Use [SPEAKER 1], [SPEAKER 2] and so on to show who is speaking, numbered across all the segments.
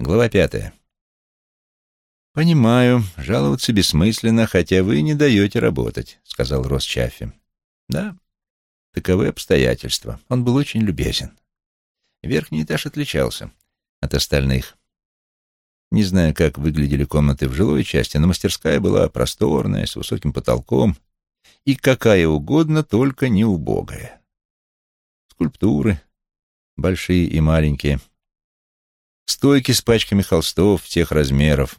[SPEAKER 1] Глава пятая. «Понимаю, жаловаться бессмысленно, хотя вы не даете работать», — сказал Рос Чаффи. «Да, таковы обстоятельства. Он был очень любезен. Верхний этаж отличался от остальных. Не знаю, как выглядели комнаты в жилой части, но мастерская была просторная, с высоким потолком и какая угодно, только не убогая. Скульптуры, большие и маленькие, стойки с пачками холстов всех размеров,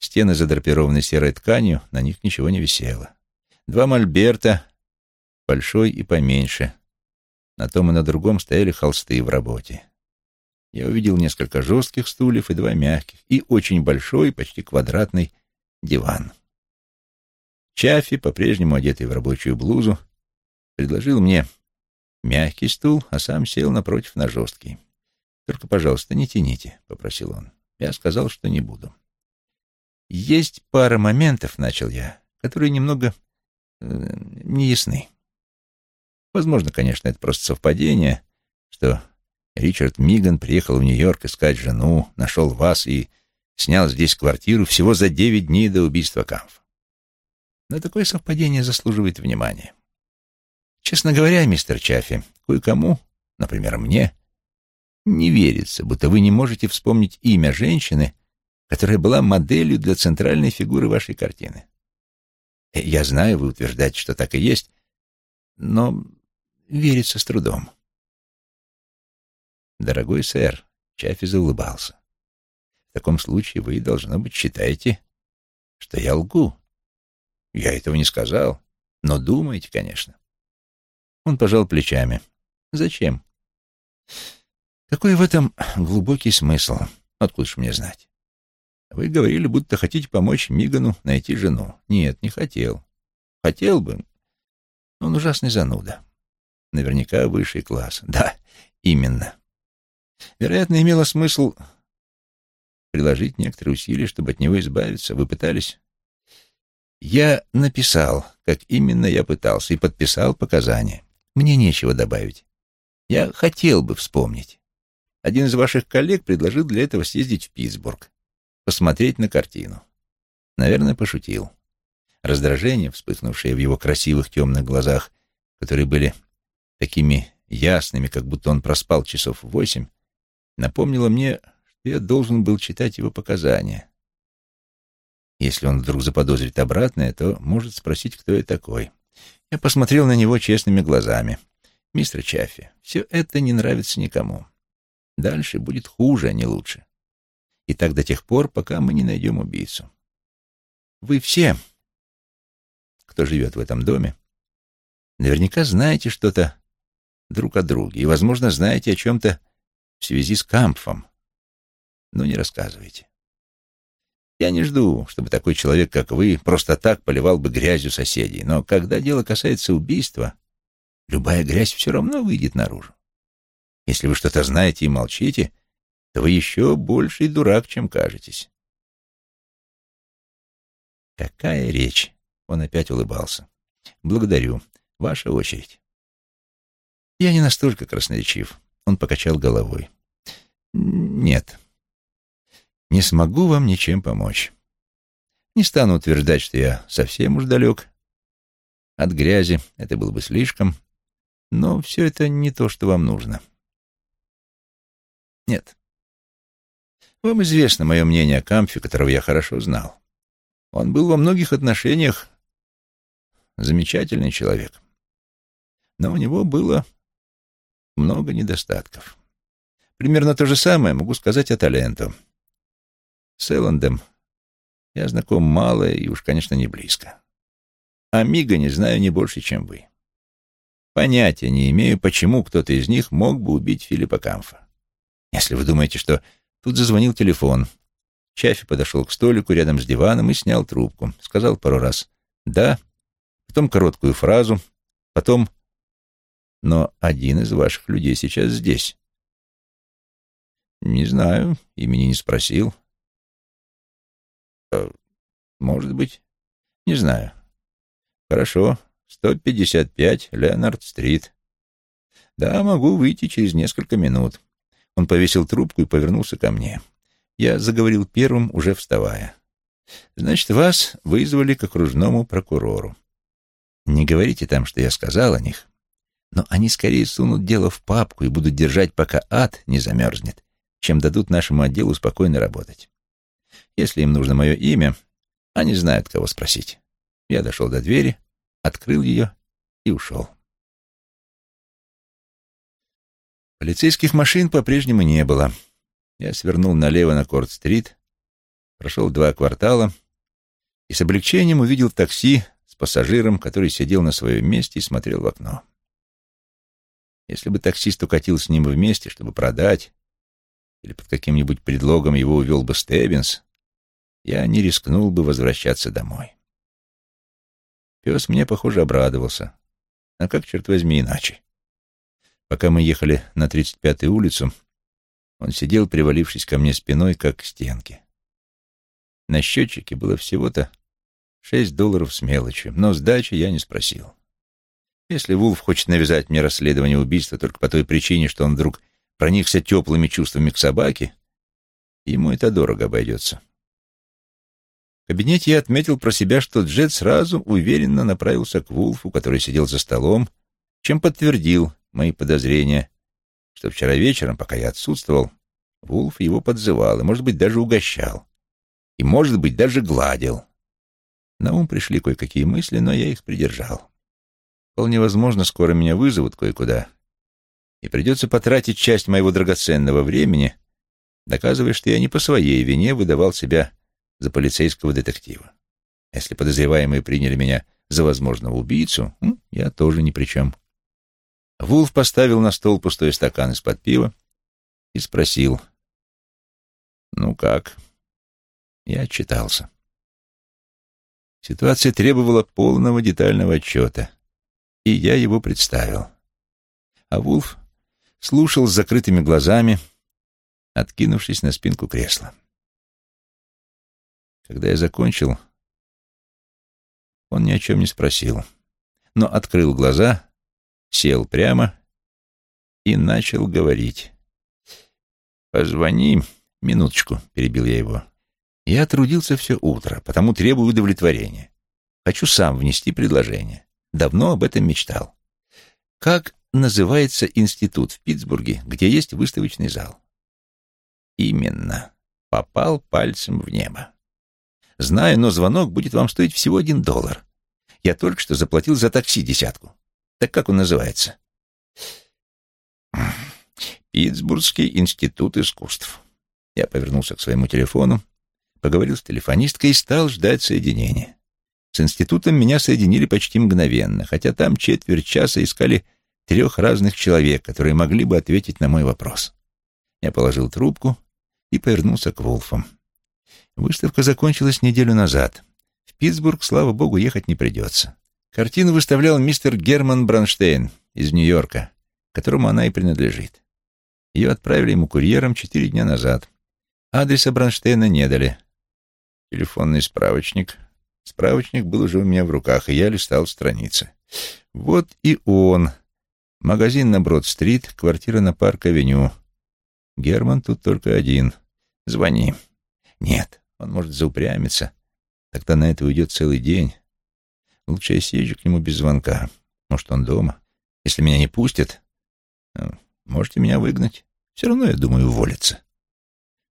[SPEAKER 1] стены задрапированы серой тканью, на них ничего не висело. Два мольберта, большой и поменьше. На том и на другом стояли холсты в работе. Я увидел несколько жестких стульев и два мягких, и очень большой, почти квадратный диван. Чаффи, по-прежнему одетый в рабочую блузу, предложил мне мягкий стул, а сам сел напротив на жесткий. «Только, пожалуйста, не тяните», — попросил он. Я сказал, что не буду. «Есть пара моментов», — начал я, — «которые немного э, неясны. Возможно, конечно, это просто совпадение, что Ричард Миган приехал в Нью-Йорк искать жену, нашел вас и снял здесь квартиру всего за девять дней до убийства Камфа. Но такое совпадение заслуживает внимания. Честно говоря, мистер Чаффи, кое-кому, например, мне, не верится, будто вы не можете вспомнить имя женщины, которая была моделью для центральной фигуры вашей картины. Я знаю, вы утверждаете, что так и есть, но верится с трудом. Дорогой сэр, Чаффи заулыбался. В таком случае вы, должно быть, считаете, что я лгу. Я этого не сказал, но думаете, конечно. Он пожал плечами. Зачем? Какой в этом глубокий смысл? Откуда ж мне знать? Вы говорили, будто хотите помочь Мигану найти жену. Нет, не хотел. Хотел бы. Он ужасный зануда. Наверняка высший класс. Да, именно. Вероятно, имело смысл приложить некоторые усилия, чтобы от него избавиться. Вы пытались? Я написал, как именно я пытался, и подписал показания. Мне нечего добавить. Я хотел бы вспомнить. Один из ваших коллег предложил для этого съездить в Питтсбург, посмотреть на картину. Наверное, пошутил. Раздражение, вспыхнувшее в его красивых темных глазах, которые были такими ясными, как будто он проспал часов восемь, напомнило мне, что я должен был читать его показания. Если он вдруг заподозрит обратное, то может спросить, кто я такой. Я посмотрел на него честными глазами. «Мистер Чаффи, все это не нравится никому. Дальше будет хуже, а не лучше. И так до тех пор, пока мы не найдем убийцу. Вы все, кто живет в этом доме, наверняка знаете что-то друг о друге и, возможно, знаете о чем-то в связи с Кампфом, но не рассказывайте. Я не жду, чтобы такой человек, как вы, просто так поливал бы грязью соседей, но когда дело касается убийства, любая грязь все равно выйдет наружу. Если вы что-то знаете и молчите, то вы еще больший дурак, чем кажетесь. Какая речь! Он опять улыбался. Благодарю. Ваша очередь. Я не настолько красноречив. Он покачал головой. Нет, не смогу вам ничем помочь. Не стану утверждать, что я совсем уж далек от грязи, это было бы слишком, но все это не то, что вам нужно. Нет. Вам известно мое мнение о Камфе, которого я хорошо знал. Он был во многих отношениях замечательный человек. Но у него было много недостатков. Примерно то же самое могу сказать о Таленто. С Эллендом я знаком мало и уж, конечно, не близко. А Мига не знаю не больше, чем вы. Понятия не имею, почему кто-то из них мог бы убить Филиппа Камфа. Если вы думаете, что... Тут зазвонил телефон. Чаффи подошел к столику рядом с диваном и снял трубку. Сказал пару раз «да», потом короткую фразу, потом «но один из ваших людей сейчас здесь». «Не знаю, имени не спросил». Э, может быть. Не знаю. Хорошо. 155 Леонард-стрит. Да, могу выйти через несколько минут. Он повесил трубку и повернулся ко мне. Я заговорил первым, уже вставая. «Значит, вас вызвали к окружному прокурору. Не говорите там, что я сказал о них, но они скорее сунут дело в папку и будут держать, пока ад не замерзнет, чем дадут нашему отделу спокойно работать. Если им нужно мое имя, они знают, кого спросить. Я дошел до двери, открыл ее и ушел. Полицейских машин по-прежнему не было. Я свернул налево на Корт-стрит, прошел два квартала и с облегчением увидел такси с пассажиром, который сидел на своем месте и смотрел в окно. Если бы таксист укатил с ним вместе, чтобы продать, или под каким-нибудь предлогом его увел бы Стеббинс, я не рискнул бы возвращаться домой. Пес мне, похоже, обрадовался. А как, черт возьми, иначе? Пока мы ехали на 35-ю улицу, он сидел, привалившись ко мне спиной, как к стенке. На счетчике было всего-то шесть долларов с мелочью, но сдачи я не спросил. Если Вулф хочет навязать мне расследование убийства только по той причине, что он вдруг проникся теплыми чувствами к собаке, ему это дорого обойдется. В кабинете я отметил про себя, что Джет сразу уверенно направился к Вулфу, который сидел за столом, чем подтвердил мои подозрения, что вчера вечером, пока я отсутствовал, Вулф его подзывал и, может быть, даже угощал. И, может быть, даже гладил. На ум пришли кое-какие мысли, но я их придержал. Вполне возможно, скоро меня вызовут кое-куда, и придется потратить часть моего драгоценного времени, доказывая, что я не по своей вине выдавал себя за полицейского детектива. Если подозреваемые приняли меня за возможного убийцу, я тоже ни при чем. Вулф поставил на стол пустой стакан из-под пива и спросил. «Ну как?» Я отчитался. Ситуация требовала полного детального отчета, и я его представил. А Вулф слушал с закрытыми глазами, откинувшись на спинку кресла. Когда я закончил, он ни о чем не спросил, но открыл глаза сел прямо и начал говорить. «Позвони, минуточку», — перебил я его. «Я трудился все утро, потому требую удовлетворения. Хочу сам внести предложение. Давно об этом мечтал. Как называется институт в Питтсбурге, где есть выставочный зал?» «Именно. Попал пальцем в небо. Знаю, но звонок будет вам стоить всего один доллар. Я только что заплатил за такси десятку. Так как он называется? Питтсбургский институт искусств. Я повернулся к своему телефону, поговорил с телефонисткой и стал ждать соединения. С институтом меня соединили почти мгновенно, хотя там четверть часа искали трех разных человек, которые могли бы ответить на мой вопрос. Я положил трубку и повернулся к Волфам. Выставка закончилась неделю назад. В Питтсбург, слава богу, ехать не придется. Картину выставлял мистер Герман Бронштейн из Нью-Йорка, которому она и принадлежит. Ее отправили ему курьером четыре дня назад. Адреса Бронштейна не дали. Телефонный справочник. Справочник был уже у меня в руках, и я листал страницы. Вот и он. Магазин на Брод-стрит, квартира на Парк-авеню. Герман тут только один. Звони. Нет, он может заупрямиться. Тогда на это уйдет целый день. Лучше я съезжу к нему без звонка. Может, он дома. Если меня не пустят, ну, можете меня выгнать. Все равно, я думаю, уволиться.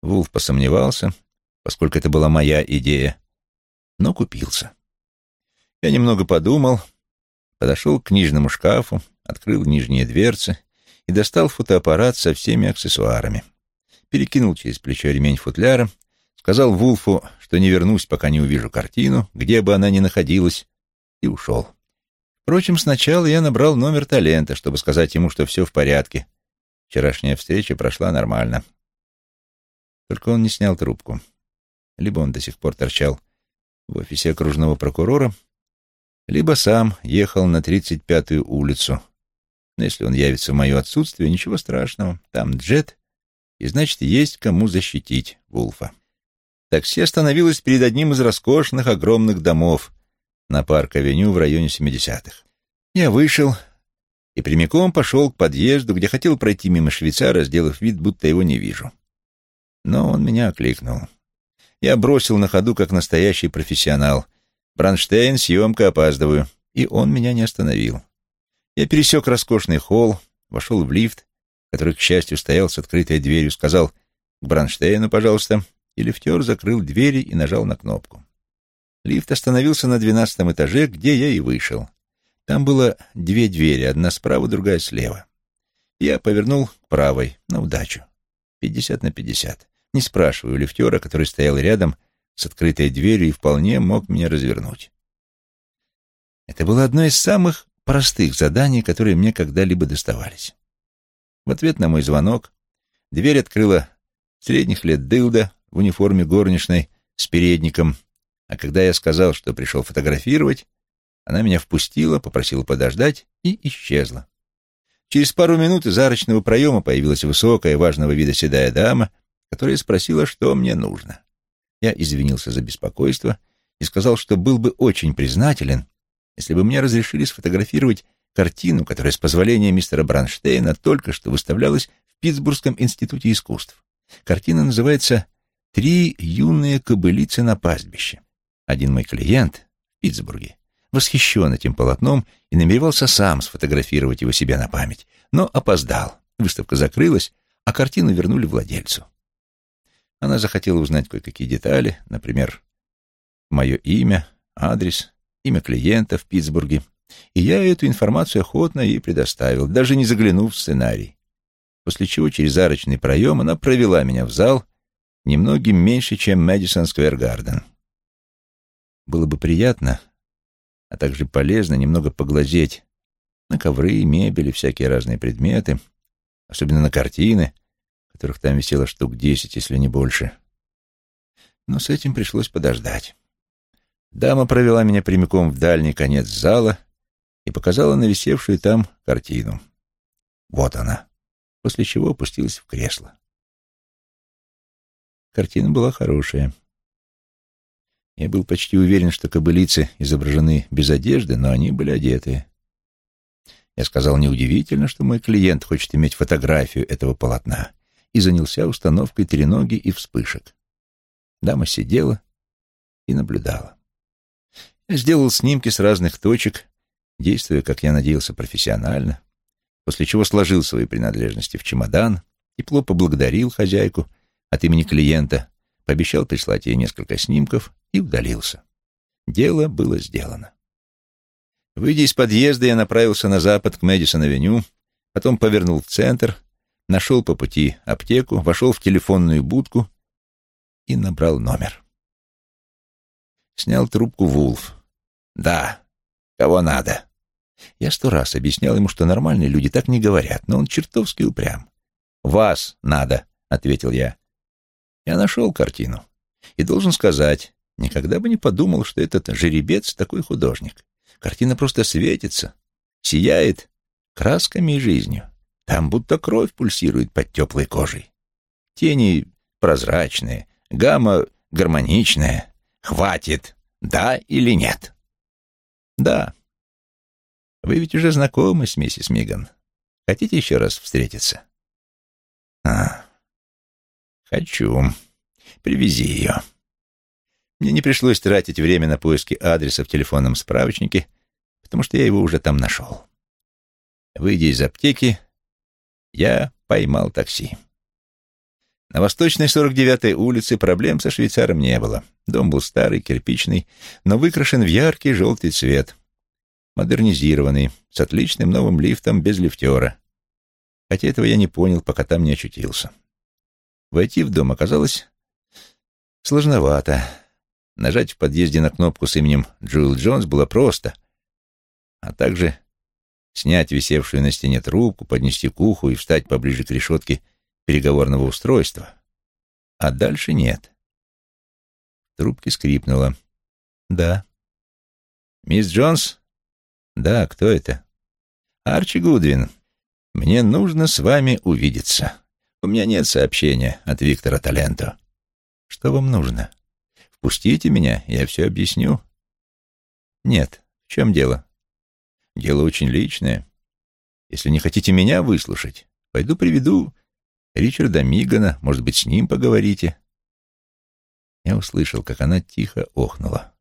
[SPEAKER 1] Вулф посомневался, поскольку это была моя идея, но купился. Я немного подумал, подошел к книжному шкафу, открыл нижние дверцы и достал фотоаппарат со всеми аксессуарами. Перекинул через плечо ремень футляра, сказал Вулфу, что не вернусь, пока не увижу картину, где бы она ни находилась, и ушел. Впрочем, сначала я набрал номер талента, чтобы сказать ему, что все в порядке. Вчерашняя встреча прошла нормально. Только он не снял трубку. Либо он до сих пор торчал в офисе окружного прокурора, либо сам ехал на 35-ю улицу. Но если он явится в мое отсутствие, ничего страшного. Там джет, и значит, есть кому защитить Вулфа. Такси остановилось перед одним из роскошных огромных домов, на парк-авеню в районе 70-х. Я вышел и прямиком пошел к подъезду, где хотел пройти мимо швейцара, сделав вид, будто его не вижу. Но он меня окликнул. Я бросил на ходу, как настоящий профессионал. «Бронштейн, съемка, опаздываю». И он меня не остановил. Я пересек роскошный холл, вошел в лифт, который, к счастью, стоял с открытой дверью, сказал «К Бронштейну, пожалуйста», и лифтер закрыл двери и нажал на кнопку. Лифт остановился на двенадцатом этаже, где я и вышел. Там было две двери, одна справа, другая слева. Я повернул правой, на удачу. Пятьдесят на пятьдесят. Не спрашиваю лифтера, который стоял рядом с открытой дверью и вполне мог меня развернуть. Это было одно из самых простых заданий, которые мне когда-либо доставались. В ответ на мой звонок дверь открыла средних лет дылда в униформе горничной с передником, а когда я сказал, что пришел фотографировать, она меня впустила, попросила подождать и исчезла. Через пару минут из арочного проема появилась высокая, важного вида седая дама, которая спросила, что мне нужно. Я извинился за беспокойство и сказал, что был бы очень признателен, если бы мне разрешили сфотографировать картину, которая с позволения мистера Бранштейна только что выставлялась в Питтсбургском институте искусств. Картина называется «Три юные кобылицы на пастбище». Один мой клиент в Питтсбурге восхищен этим полотном и намеревался сам сфотографировать его себе на память, но опоздал. Выставка закрылась, а картину вернули владельцу. Она захотела узнать кое-какие детали, например, мое имя, адрес, имя клиента в Питтсбурге, и я эту информацию охотно ей предоставил, даже не заглянув в сценарий. После чего через арочный проем она провела меня в зал, немногим меньше, чем Мэдисон Сквер Гарден. Было бы приятно, а также полезно немного поглазеть на ковры, мебель и всякие разные предметы, особенно на картины, которых там висело штук десять, если не больше. Но с этим пришлось подождать. Дама провела меня прямиком в дальний конец зала и показала на висевшую там картину. Вот она, после чего опустилась в кресло. Картина была хорошая. Я был почти уверен, что кобылицы изображены без одежды, но они были одеты. Я сказал, неудивительно, что мой клиент хочет иметь фотографию этого полотна, и занялся установкой треноги и вспышек. Дама сидела и наблюдала. Я сделал снимки с разных точек, действуя, как я надеялся, профессионально, после чего сложил свои принадлежности в чемодан, тепло поблагодарил хозяйку от имени клиента, пообещал прислать ей несколько снимков и удалился. Дело было сделано. Выйдя из подъезда, я направился на запад к Мэдисон-авеню, потом повернул в центр, нашел по пути аптеку, вошел в телефонную будку и набрал номер. Снял трубку Вулф. «Да, кого надо?» Я сто раз объяснял ему, что нормальные люди так не говорят, но он чертовски упрям. «Вас надо», — ответил я. Я нашел картину. И должен сказать, никогда бы не подумал, что этот жеребец такой художник. Картина просто светится, сияет красками и жизнью. Там будто кровь пульсирует под теплой кожей. Тени прозрачные, гамма гармоничная. Хватит, да или нет? Да. Вы ведь уже знакомы с миссис Миган. Хотите еще раз встретиться? А, «Хочу. Привези ее». Мне не пришлось тратить время на поиски адреса в телефонном справочнике, потому что я его уже там нашел. Выйдя из аптеки, я поймал такси. На восточной 49-й улице проблем со швейцаром не было. Дом был старый, кирпичный, но выкрашен в яркий желтый цвет. Модернизированный, с отличным новым лифтом без лифтера. Хотя этого я не понял, пока там не очутился. Войти в дом оказалось сложновато. Нажать в подъезде на кнопку с именем Джоэл Джонс было просто, а также снять висевшую на стене трубку, поднести к уху и встать поближе к решетке переговорного устройства. А дальше нет. Трубки скрипнула. «Да». «Мисс Джонс?» «Да, кто это?» «Арчи Гудвин. Мне нужно с вами увидеться». У меня нет сообщения от Виктора Таленто. Что вам нужно? Впустите меня, я все объясню. Нет. В чем дело? Дело очень личное. Если не хотите меня выслушать, пойду приведу Ричарда Мигана, может быть, с ним поговорите?» Я услышал, как она тихо охнула.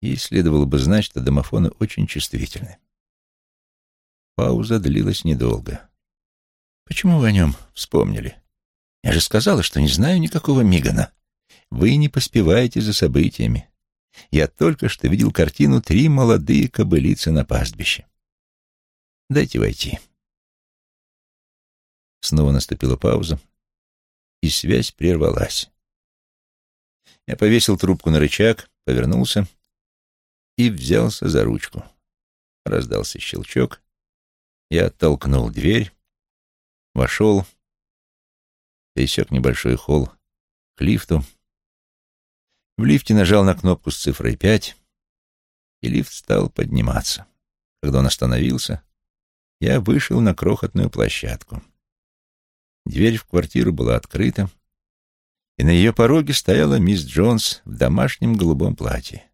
[SPEAKER 1] Ей следовало бы знать, что домофоны очень чувствительны. Пауза длилась недолго. «Почему вы о нем вспомнили? Я же сказала, что не знаю никакого Мигана. Вы не поспеваете за событиями. Я только что видел картину «Три молодые кобылицы на пастбище». Дайте войти». Снова наступила пауза, и связь прервалась. Я повесил трубку на рычаг, повернулся и взялся за ручку. Раздался щелчок. Я оттолкнул дверь, вошел, пересек небольшой холл к лифту. В лифте нажал на кнопку с цифрой пять, и лифт стал подниматься. Когда он остановился, я вышел на крохотную площадку. Дверь в квартиру была открыта, и на ее пороге стояла мисс Джонс в домашнем голубом платье.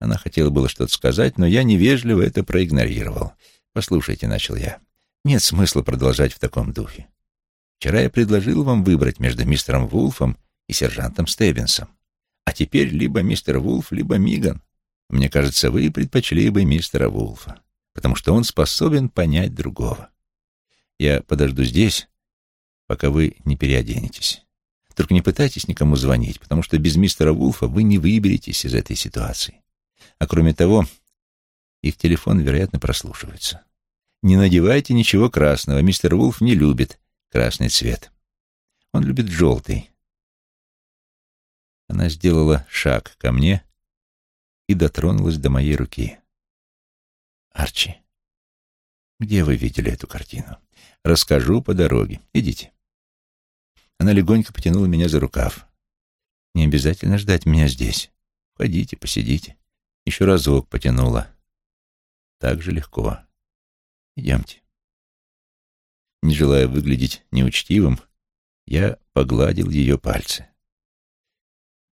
[SPEAKER 1] Она хотела было что-то сказать, но я невежливо это проигнорировал. «Послушайте», — начал я, — «нет смысла продолжать в таком духе. Вчера я предложил вам выбрать между мистером Вулфом и сержантом Стеббинсом. А теперь либо мистер Вулф, либо Миган. Мне кажется, вы предпочли бы мистера Вулфа, потому что он способен понять другого. Я подожду здесь, пока вы не переоденетесь. Только не пытайтесь никому звонить, потому что без мистера Вулфа вы не выберетесь из этой ситуации. А кроме того, их телефон, вероятно, прослушивается. Не надевайте ничего красного. Мистер Вулф не любит красный цвет. Он любит желтый. Она сделала шаг ко мне и дотронулась до моей руки. «Арчи, где вы видели эту картину? Расскажу по дороге. Идите». Она легонько потянула меня за рукав. «Не обязательно ждать меня здесь. Входите, посидите». Еще разок потянула. Так же легко. Идемте. Не желая выглядеть неучтивым, я погладил ее пальцы.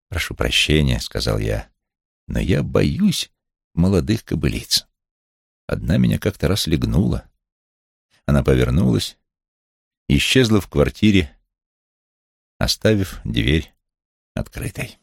[SPEAKER 1] «Прошу прощения», — сказал я, — «но я боюсь молодых кобылиц. Одна меня как-то раз легнула». Она повернулась, исчезла в квартире, оставив дверь открытой.